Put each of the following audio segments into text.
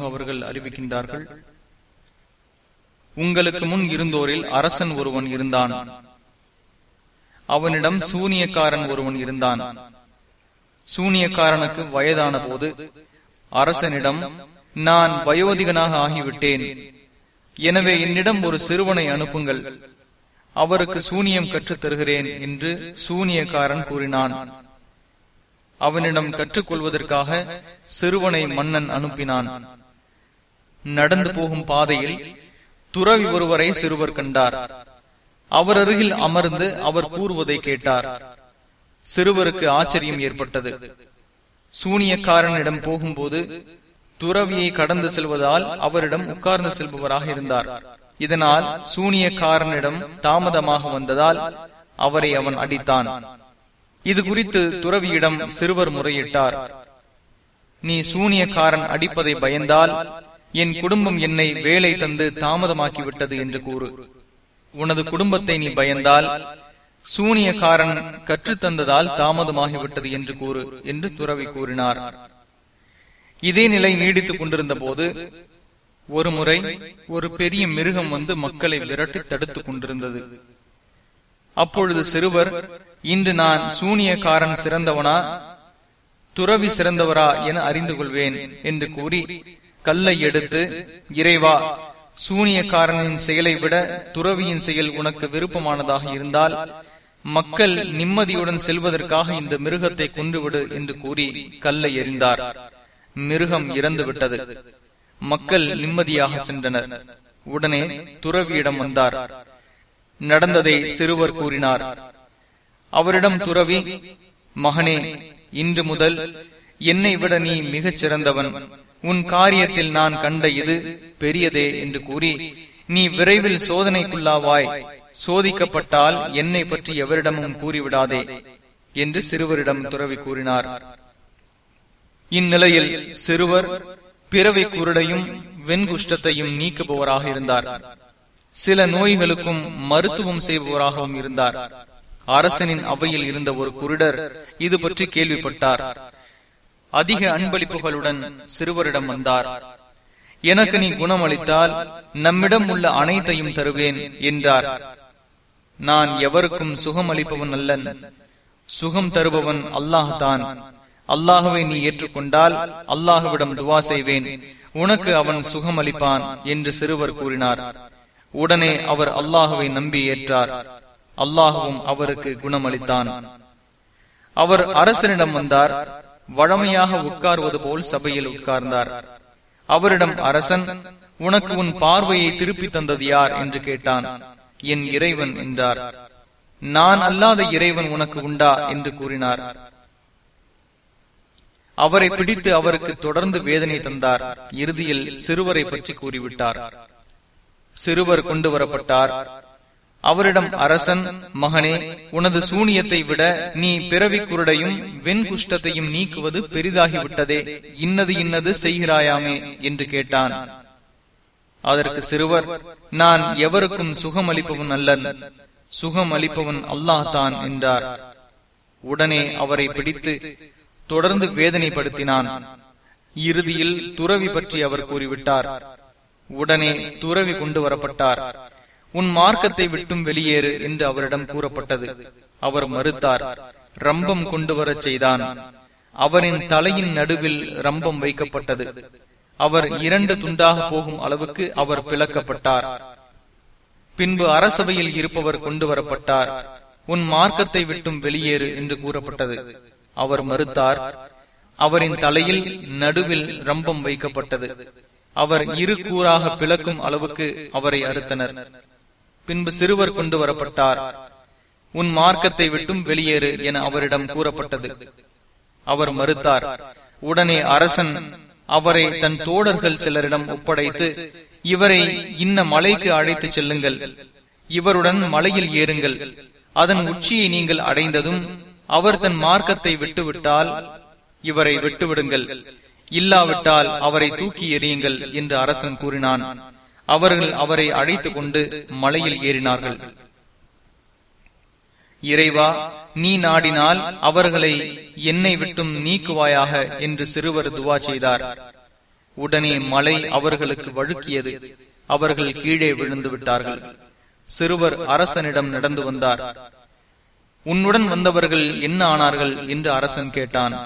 அவர்கள் அறிவிக்கின்றார்கள் உங்களுக்கு முன் இருந்தோரில் அரசன் ஒருவன் இருந்தான். அவனிடம் சூனியக்காரன் ஒருவன் இருந்தான். சூனியக்காரனுக்கு வயதான போது அரசனிடம் நான் வயோதிகனாக ஆகிவிட்டேன். எனவே என்னிடம் ஒரு சிறுவனை அனுப்புங்கள். அவருக்கு சூனியம் கற்றுத் தருகிறேன் என்று சூனியக்காரன் கூறினான். அவனிடம் கற்றுக்கொள்வதற்காக சிறுவனை மன்னன் அனுப்பினான். நடந்து போகும் பாதையில் துறவி ஒருவரை சிறுவர் கண்டார். அவர் அருகில் அமர்ந்து அவர் கூறுவதை கேட்டார். சிறுவருக்கு ஆச்சரியம் ஏற்பட்டது. சூனியக்காரனிடம் போகும்போது துறவியை கடந்து செல்வதால் அவரிடம் உட்கார்ந்து செல்பவராக இருந்தார். இதனால் சூனியக்காரனிடம் தாமதமாக வந்ததால் அவரை அவன் அடித்தான். இது குறித்து துறவியிடம் சிறுவர் முறையிட்டார். நீ சூனியக்காரன் அடிப்பதை பயந்தால் என் குடும்பம் என்னை வேலை தந்து தாமதமாக்கிவிட்டது என்று கூறு. உனது குடும்பத்தை நீ பயந்தால் சூனியக்காரன் கற்றுத்தந்ததால் தாமதமாகிவிட்டது என்று கூறு என்று துறவி கூறினார். இதே நிலை நீடித்துக் கொண்டிருந்த போது ஒரு முறை ஒரு பெரிய மிருகம் வந்து மக்களை விரட்டி தடுத்துக் கொண்டிருந்தது. அப்பொழுது சிறுவர் இன்று நான் சூனியக்காரன் சிறந்தவனா? துறவி சிறந்தவரா என அறிந்து கொள்வேன் என்று கூறி கல்லை எடுத்து இறைவா சூனியக்காரனின் செயலை விட துறவியின் செயல் உனக்கு விருப்பமானதாக இருந்தால் மக்கள் நிம்மதியுடன் செல்வதற்காக இந்த மிருகத்தை கொன்றுவிடு என்று கூறி கல்லை எறிந்தார். மிருகம் இறந்து விட்டது மக்கள் நிம்மதியாக சென்றனர். உடனே துறவியிடம் வந்தார். நடந்ததை சிறுவர் கூறினார். அவரிடம் துறவி மகனே இன்று முதல் என்னை விட நீ மிகச் சிறந்தவன். உன் காரியத்தில் நான் கண்ட இது பெரியதே என்று கூறி நீ விரைவில் சோதனைக்குள்ளாவாய். சோதிக்கப்பட்டால் என்னை பற்றி எவரிடமும் கூறிவிடாதே என்று சிறுவரிடம் துறவி கூறினார். இந்நிலையில் சிறுவர் பிறவி குருடையும் வெண்குஷ்டத்தையும் நீக்குபவராக இருந்தார். சில நோய்களுக்கும் மருத்துவம் செய்பவராகவும் இருந்தார். அரசனின் அவையில் இருந்த ஒரு குருடர் இது பற்றி கேள்விப்பட்டார். அதிக அன்பளிப்புகளுடன் சிறுவரிடம் வந்தார். எனக்கு நீ குணமளித்தால் நம்மிடம் உள்ள அனைத்தையும் தருவேன் என்றார். நான் எவருக்கும் சுகம் அளிப்பவன் அல்லன். சுகம் தருபவன் அல்லாஹ்தான். அல்லாஹுவை நீ ஏற்றுக்கொண்டால் அல்லாஹுவிடம் துவா செய்வேன். உனக்கு அவன் சுகம் அளிப்பான் என்று சிறுவர் கூறினார். உடனே அவர் அல்லாஹுவை நம்பி ஏற்றார். அல்லாஹுவும் அவருக்கு குணமளித்தான். அவர் அரசனிடம் வந்தார் வழமையாக உட்கார்வது போல் சபையில் உட்கார்ந்தார். அவரிடம் அரசன் உனக்கு உன் பார்வையை திருப்பி தந்தது யார்? என்று கேட்டான். என் இறைவன் என்றார். நான் அல்லாத இறைவன் உனக்கு உண்டா? என்று கூறினார். அவரை பிடித்து அவருக்கு தொடர்ந்து வேதனை தந்தார். இறுதியில் சிறுவரை பற்றி கூறிவிட்டார். சிறுவர் கொண்டு வரப்பட்டார். அவரிடம் அரசன் மகனே உனது சூனியத்தை விட நீ பிறவி குருடையும் வெண்குஷ்டத்தையும் நீக்குவது பெரிதாகிவிட்டதே. இன்னது இன்னது செய்கிறாயாமே? என்று கேட்டான். அதற்கு சிறுவர் நான் எவருக்கும் சுகம் அளிப்பவன் அல்லன். சுகம் அளிப்பவன் அல்லாஹ் என்றார். உடனே அவரை பிடித்து தொடர்ந்து வேதனைப்படுத்தினான். இறுதியில் துறவி பற்றி அவர் கூறிவிட்டார். உடனே துறவி கொண்டு வரப்பட்டார். உன் மார்க்கத்தை விட்டும் வெளியேறு என்று அவரிடம் கூறப்பட்டது. அவர் மறுத்தார் ரம்பம் கொண்டு வரச் செய்தான். அவரின் தலையின் நடுவில் ரம்பம் வைக்கப்பட்டது. அவர் இரண்டு துண்டாக போகும் அளவுக்கு அவர் பிளக்கப்பட்டார். பின்பு அரசவையில் இருப்பவர் கொண்டு வரப்பட்டார் உன் மார்க்கத்தை விட்டும் வெளியேறு என்று கூறப்பட்டது. அவர் மறுத்தார் அவரின் தலையில் நடுவில் ரம்பம் வைக்கப்பட்டது. அவர் இரு கூறாக பிளக்கும் அளவுக்கு அவரை அறுத்தனர். பின்பு சிறுவர் கொண்டு வரப்பட்டார். உன் மார்க்கத்தை விட்டும் வெளியேறு என அவரிடம் கூறப்பட்டது. அவர் மறுத்தார் உடனே அரசன் அவரை தன் தோழர்கள் சிலரிடம் ஒப்படைத்து இவரை இன்ன மலைக்கு அழைத்து செல்லுங்கள். இவருடன் மலையில் ஏறுங்கள். அதன் உச்சியை நீங்கள் அடைந்ததும் அவர் தன் மார்க்கத்தை விட்டுவிட்டால் இவரை விட்டுவிடுங்கள். இல்லாவிட்டால் அவரை தூக்கி எறியுங்கள் என்று அரசன் கூறினான். அவர்கள் அவரை அழைத்துக் கொண்டு மலையில் ஏறினார்கள். இறைவா நீ நாடினால் அவர்களை என்னை விட்டும் நீக்குவாயாக என்று சிறுவர் துவா செய்தார். உடனே மலை அவர்களுக்கு வழுக்கியது. அவர்கள் கீழே விழுந்து விட்டார்கள். சிறுவர் அரசனிடம் நடந்து வந்தார். உன்னுடன் வந்தவர்கள் என்ன ஆனார்கள் என்று அரசன் கேட்டான்.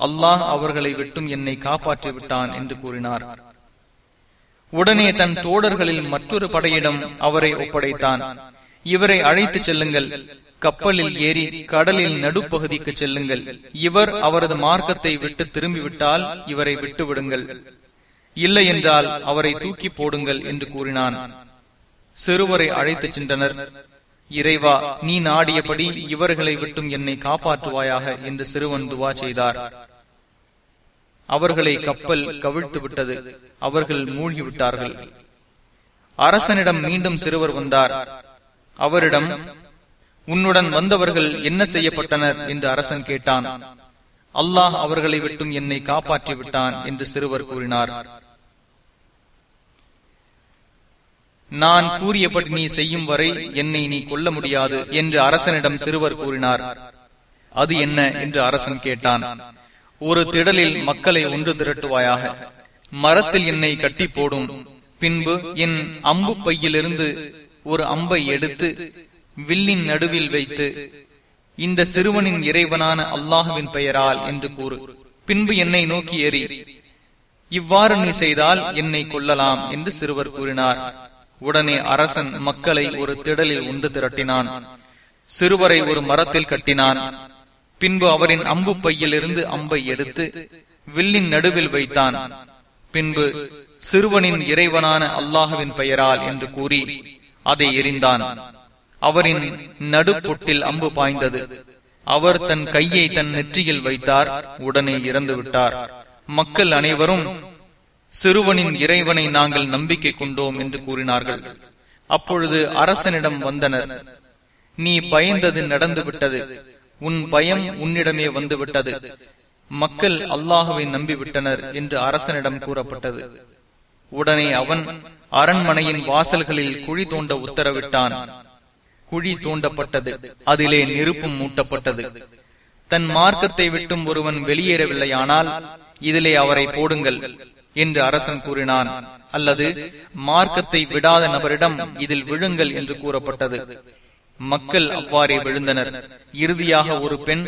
அல்லாஹ் அவர்களை விட்டும் என்னை காப்பாற்றி விட்டான் என்று கூறினார். உடனே தன் தோடர்களில் மற்றொரு படையிடம் அவரை ஒப்படைத்தான். இவரை அழைத்து செல்லுங்கள். கப்பலில் ஏறி கடலில் நடுப்பகுதிக்கு செல்லுங்கள். இவர் அவரது மார்க்கத்தை விட்டு திரும்பிவிட்டால் இவரை விட்டு விடுங்கள் இல்லை என்றால் அவரை தூக்கி போடுங்கள் என்று கூறினான். சிறுவரை அழைத்துச் சென்றனர். இறைவா நீ நாடியபடி இவர்களை விட்டும் என்னை காப்பாற்றுவாயாக என்று சிறுவன் துவா செய்தார். அவர்களை கப்பல் கவிழ்த்து விட்டது. அவர்கள் மூழ்கிவிட்டார்கள். அரசனிடம் மீண்டும் சிறுவர் வந்தார். அவரிடம் உன்னுடன் வந்தவர்கள் என்ன செய்யப்பட்டனர்? என்று அரசன் கேட்டான். அல்லாஹ் அவர்களை விட்டும் என்னை காப்பாற்றி விட்டான் என்று சிறுவர் கூறினார். நான் கூறியபடி நீ செய்யும் வரை என்னை நீ கொல்ல முடியாது என்று அரசனிடம் சிறுவர் கூறினார். அது என்ன? என்று அரசன் கேட்டான். ஒரு திடலில் மக்களை ஒன்று திரட்டுவாயாக. மரத்தில் என்னை கட்டி போடும் பின்பு என் அம்பு பையிலிருந்து ஒரு அம்பை எடுத்து வில்லின் நடுவில் வைத்து இந்த சிறுவனின் இறைவனான அல்லாஹுவின் பெயரால் என்று கூறு. பின்பு என்னை நோக்கி எறி இவ்வாறு நீ செய்தால் என்னை கொல்லலாம் என்று சிறுவர் கூறினார். உடனே அரசன் மக்களை ஒரு திடலில் ஒன்று திரட்டினான். சிறுவரை ஒரு மரத்தில் கட்டினான். பின்பு அவரின் அம்பு பையிலிருந்து அம்பை எடுத்து வில்லின் நடுவில் வைத்தான். பின்பு சிறுவனின் இறைவனான அல்லாஹுவின் பெயரால் என்று கூறி அதை எரிந்தான் அவரின் நடுப்பொட்டில் அம்பு பாய்ந்தது. அவர் தன் கையை தன் நெற்றியில் வைத்தார் உடனே இறந்து விட்டார். மக்கள் அனைவரும் சிறுவனின் இறைவனை நாங்கள் நம்பிக்கை கொண்டோம் என்று கூறினார்கள். அப்பொழுது அரசனிடம் வந்தனர் நீ பயந்தது நடந்து விட்டது உன் பயம் உன்னிடமே வந்துவிட்டது. மக்கள் அல்லாஹுவை நம்பிவிட்டனர் என்று அரசனிடம் கூறப்பட்டது. உடனே அவன் அரண்மனையின் வாசல்களில் குழி தோண்ட உத்தரவிட்டான். குழி தோண்டப்பட்டது. அதிலே நெருப்பும் மூட்டப்பட்டது. தன் மார்க்கத்தை விட்டும் ஒருவன் வெளியேறவில்லையானால் இதிலே அவரை போடுங்கள் என்று அரசன் கூறினான். அல்லது மார்க்கத்தை விடாத நபரிடம் இதில் விழுங்கள் என்று கூறப்பட்டது. மக்கள் அவ்வாறே விழுந்தனர். இறுதியாக ஒரு பெண்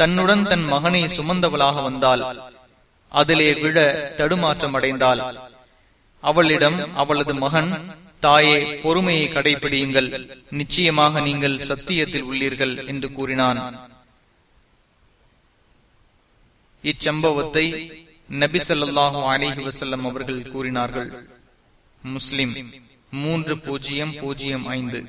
தன்னுடன் தன் மகனை சுமந்தவளாக வந்தால் அதிலே விழ தடுமாற்றம் அடைந்தாள் அவளிடம் அவளது மகன் தாயே பொறுமையை கடைபிடியுங்கள் நிச்சயமாக நீங்கள் சத்தியத்தில் உள்ளீர்கள் என்று கூறினான். இச்சம்பவத்தை நபிசல்லாஹு அலிஹி வசல்லம் அவர்கள் கூறினார்கள். முஸ்லிம் மூன்று பூஜ்ஜியம் பூஜ்ஜியம் ஐந்து.